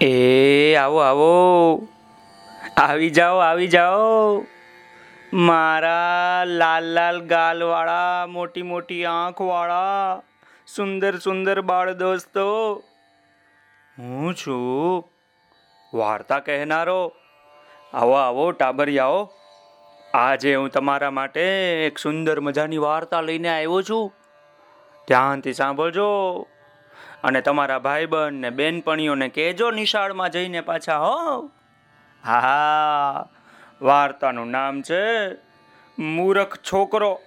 એ, આવો આવો. આવી જાઓ આવી જાઓ. મારા લાલ લાલ ગાલવાળા, મોટી મોટી આંખવાળા, સુંદર સુંદર બાળ દોસ્તો. હું છું વાર્તા કહેનારો. આવો આવો, ટાબરિયાઓ. આજે હું તમારા માટે એક સુંદર મજાની વાર્તા લઈને આવ્યો છું. ધ્યાનથી સાંભળજો. અને તમારા ભાઈબંધ ને બેનપણીઓને કહેજો નિશાળમાં જઈને પાછા, હો. હા વાર્તાનું નામ છે મૂરખ છોકરો.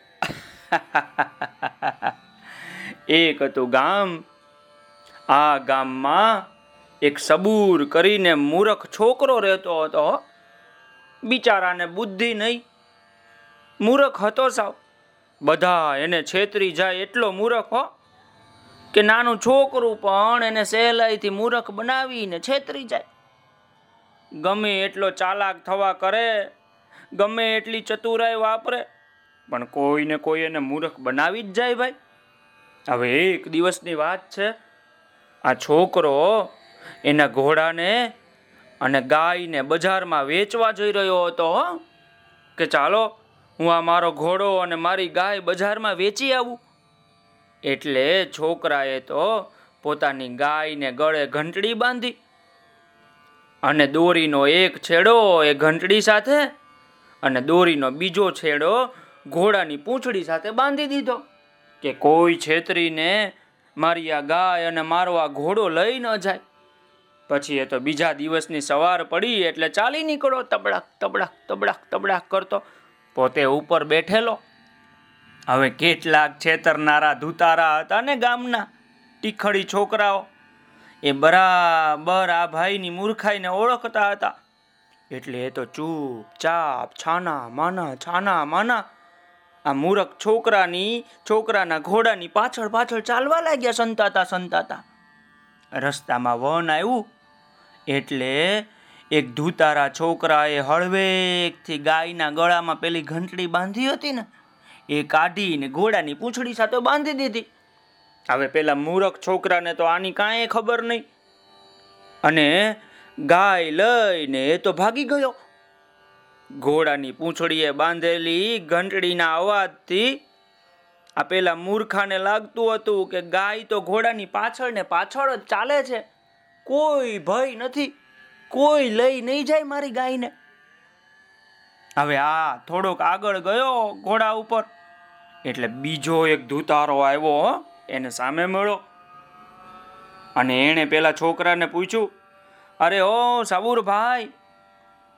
એક હતું ગામ, આ ગામમાં એક સબૂર કરીને મૂરખ છોકરો રહેતો હતો બિચારાને બુદ્ધિ નહીં. મૂરખ હતો સાવ. બધા એને છેતરી જાય એટલો મૂરખ, હો. કે નાનું છોકરું પણ એને સહેલાઈથી મૂરખ બનાવીને છેતરી જાય. ગમે એટલો ચાલાક થવા કરે, ગમે એટલી ચતુરાઈ વાપરે, પણ કોઈને કોઈ એને મૂરખ બનાવી જ જાય ભાઈ. હવે એક દિવસની વાત છે, આ છોકરો એના ઘોડાને અને ગાયને બજારમાં વેચવા જઈ રહ્યો હતો કે ચાલો, હું આ મારો ઘોડો અને મારી ગાય બજારમાં વેચી આવું. એટલે છોકરાએ તો પોતાની ગાયને ગળે ઘંટડી બાંધી અને દોરીનો એક છેડો એ ઘંટડી સાથે અને દોરીનો બીજો છેડો ઘોડાની પૂંછડી સાથે બાંધી દીધો કે કોઈ છેતરીને મારી આ ગાય અને મારો આ ઘોડો લઈ ન જાય. પછી એ તો બીજા દિવસની સવાર પડી એટલે ચાલી નીકળો તબડાક તબડાક તબડાક તબડાક કરતો પોતે ઉપર બેઠેલો. હવે કેટલાક છેતરનારા ધૂતારા હતા ને ગામના ટીખડી છોકરાઓ. એ બરાબર આ ભાઈની મૂર્ખાઈને ઓળખતા હતા. એટલે એ તો ચૂપ ચાપ છાના માના છાના માના આ મૂરખ છોકરાની, છોકરાના ઘોડાની પાછળ પાછળ ચાલવા લાગ્યા સંતાતા સંતાતા. રસ્તામાં વન આવ્યું. એટલે એક ધૂતારા છોકરાએ હળવેકથી ગાયના ગળામાં પેલી ઘંટડી બાંધી હતી ને એ કાઢીને ઘોડાની પૂંછડી સાથે બાંધી દીધી. હવે પેલા મૂરખ છોકરાને તો આની કાંઈ ખબર નહીં. અને ગાય લઈને એ તો ભાગી ગયો. ઘોડાની પૂંછડીએ બાંધેલી ઘંટડીના અવાજથી આ પેલા મૂર્ખાને લાગતું હતું કે ગાય તો ઘોડાની પાછળ ને પાછળ જ ચાલે છે. કોઈ ભય નથી. કોઈ લઈ નહીં જાય મારી ગાયને. હવે આ થોડોક આગળ ગયો ઘોડા ઉપર. એટલે બીજો એક ધૂતારો આવ્યો એને સામે મળ્યો. અને એણે પેલા છોકરાને પૂછ્યું, અરે ઓ સાબુર ભાઈ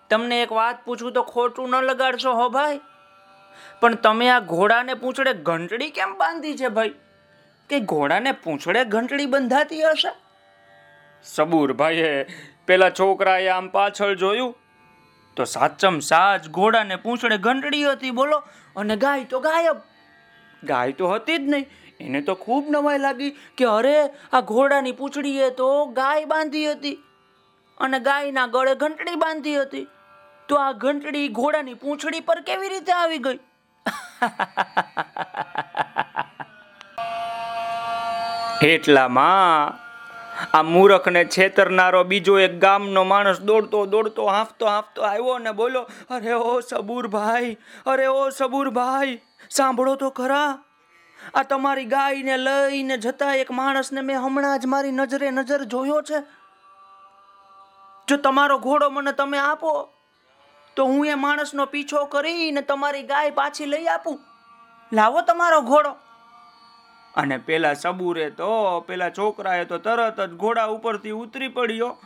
તમને એક વાત પૂછું તો ખોટું ન લગાડશો, હો, ભાઈ? પણ તમે આ ઘોડાને પૂંછડે ઘંટડી કેમ બાંધી છે, ભાઈ? કે ઘોડાને પૂંછડે ઘંટડી બંધાતી હશે? સબૂર ભાઈએ પેલા છોકરાએ આમ પાછળ જોયું, તો સાચમ સાચ ઘોડાને પૂંછડે ઘંટડી હતી, બોલો, અને ગાય તો ગાયબ. ગાય તો હતી જ નહીં. એને તો ખૂબ નવાઈ લાગી કે અરે, આ ઘોડાની પૂંછડીએ તો ગાય બાંધી હતી અને ગાયના ગળે ઘંટડી બાંધી હતી. તો આ ઘંટડી ઘોડાની પૂંછડી પર કેવી રીતે આવી ગઈ? એટલામાં આ મૂરખને છેતરનારો બીજો એક ગામનો માણસ દોડતો દોડતો, હાંફતો હાંફતો આવ્યો ને બોલો અરે ઓ સબુરભાઈ, અરે ઓ સબુરભાઈ, સાંભળો તો ખરા. આ તમારી ગાયને લઈને જતા એક માણસને મેં હમણાં જ મારી નજરે નજર જોયો છે. જો તમારો ઘોડો મને તમે આપો, તો હું એ માણસનો પીછો કરીને તમારી ગાય પાછી લઈ આપું. લાવો તમારો ઘોડો. અને પેલા સબુરે તો, પેલા છોકરાએ તો તરત જ ઘોડા ઉપરથી ઉતરી પડ્યો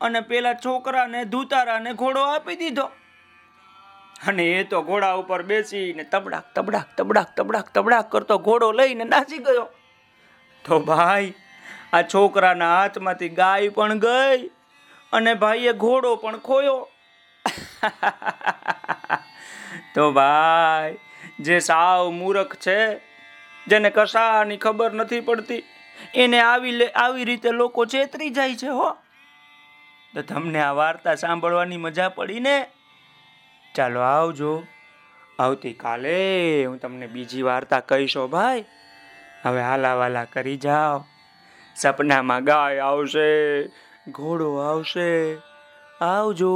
અને પેલા છોકરાને, ધૂતારાને ઘોડો આપી દીધો. અને એ તો ઘોડા ઉપર બેસીને તબડાક તબડાક તબડાક તબડાક તબડાક કરતો ઘોડો લઈને નાસી ગયો. તો ભાઈ, આ છોકરાના હાથમાંથી ગાય પણ ગઈ અને ભાઈએ ઘોડો પણ ખોયો. તો ભાઈ, જે સાવ મૂરખ છે જેને કશાની ખબર નથી પડતી. એને આવી આવી રીતે લોકો ચેતરી જાય છે, હો. તો તમને આ વાર્તા સાંભળવાની મજા પડી ને? ચાલો આવજો. આવતીકાલે હું તમને બીજી વાર્તા કહીશો, ભાઈ. હવે હાલાવાલા કરી જાઓ. સપનામાં ગાય આવશે, ઘોડો આવશે. આવજો.